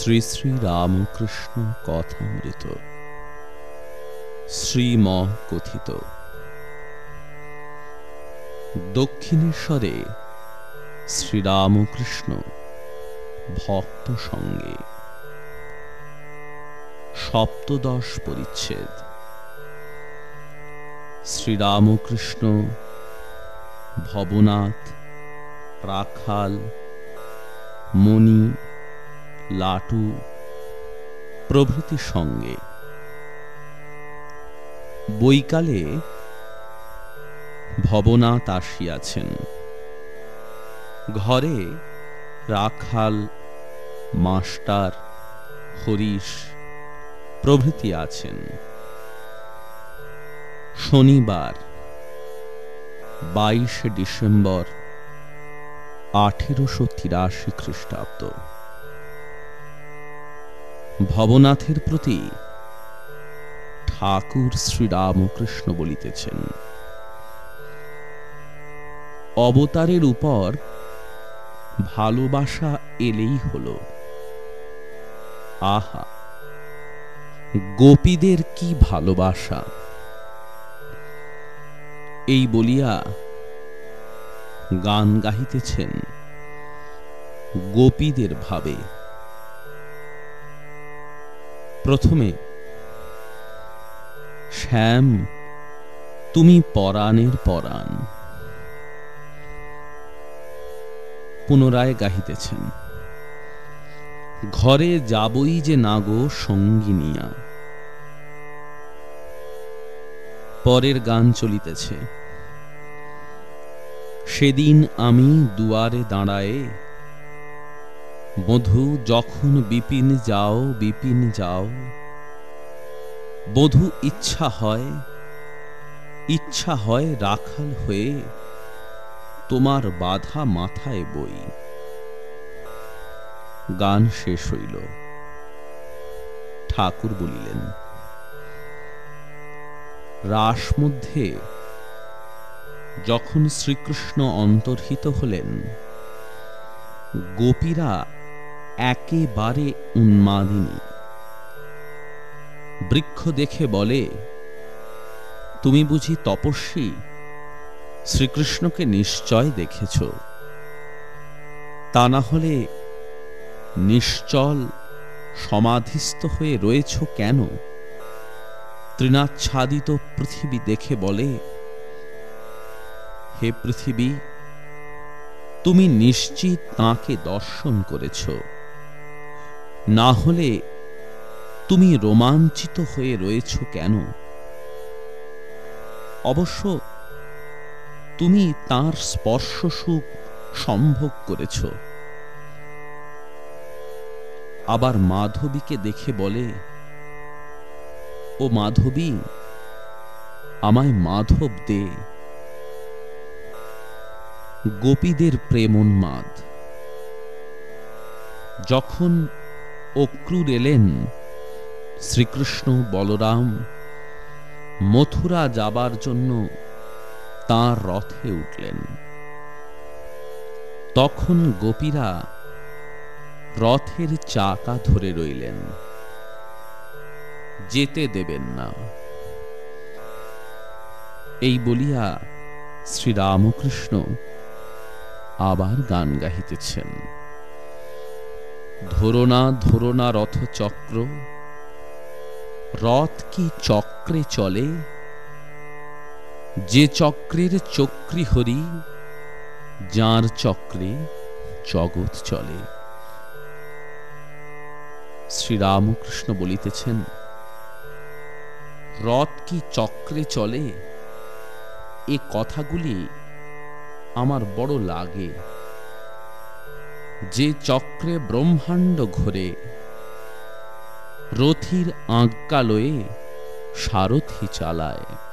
শ্রী শ্রী রামকৃষ্ণ কথামৃত। শ্রীম কথিত দক্ষিণেশ্বরে শ্রীরামকৃষ্ণ ভক্ত সঙ্গে। সপ্তদশ পরিচ্ছেদ। শ্রীরামকৃষ্ণ ভবনাথ, রাখাল, মণি লাটু প্রভৃতি সঙ্গে। বৈকালে ভবনাথ আসিয়াছেন। ঘরে রাখাল, মাস্টার, হরিশ প্রভৃতি আছেন। শনিবার, বাইশে ডিসেম্বর আঠেরোশো তিরাশি খ্রিস্টাব্দ। ভবনাথের প্রতি ঠাকুর শ্রীরামকৃষ্ণ বলিতেছেন। অবতারের উপর ভালোবাসা এলেই হল। আহা, গোপীদের কি ভালোবাসা। এই বলিয়া গান গাহিতেছেন গোপীদের ভাবে। প্রথমে, শ্যাম, তুমি পরাণের পরাণ। পুনরায় গাহিতেছেন, ঘরে যাবই যে নাগো সঙ্গিনিয়া। পরের গান চলিতেছে, সেদিন আমি দুয়ারে দাঁড়ায়ে বধূ, যখন বিপিন যাও বিপিন যাও। বধূ ইচ্ছা হয় ইচ্ছা হয় রাখাল হয়ে, তোমার বাধা মাথায় বই। গান শেষ হইল। ঠাকুর বলিলেন, রাস মধ্যে যখন শ্রীকৃষ্ণ অন্তর্হিত হলেন, গোপীরা একেবারে উন্মাদিনী। বৃক্ষ দেখে বলে, তুমি বুঝি তপস্বী? শ্রীকৃষ্ণকে নিশ্চয় দেখেছ। তা না হলে নিশ্চল সমাধিস্থ হয়ে রয়েছ কেন? তৃণাচ্ছাদিত পৃথিবী দেখে বলে, হে পৃথিবী, তুমি নিশ্চিত তাঁকে দর্শন করেছ। না হলে তুমি রোমাঞ্চিত হয়ে রয়েছ কেন? অবশ্য তুমি তার স্পর্শ সুখ সম্ভোগ করেছ। আবার মাধবীকে দেখে বলে, ও মাধবী, আমায় মাধব দে। গোপীদের প্রেমোন্মাদ যখন অক্রুর এলেন। শ্রীকৃষ্ণ বলরাম, মথুরা যাবার জন্য তাঁর রথে উঠলেন। তখন গোপীরা রথের চাকা ধরে রইলেন। যেতে দেবেন না। এই বলিয়া শ্রীরামকৃষ্ণ আবার গান গাহিতেছেন। ধরোনা ধরোনা রথ চক্র। রথ কি চক্রে চলে? যে চক্রের চক্রী হরি, যার চক্রে জগৎ চলে। শ্রীরামকৃষ্ণ বলিতেছেন, রথ কি চক্রে চলে? এ কথাগুলি আমার বড় লাগে। যে চক্রে ব্রহ্মাণ্ড ঘোরে রথির আজ্ঞা লয়ে সারথি চালায়।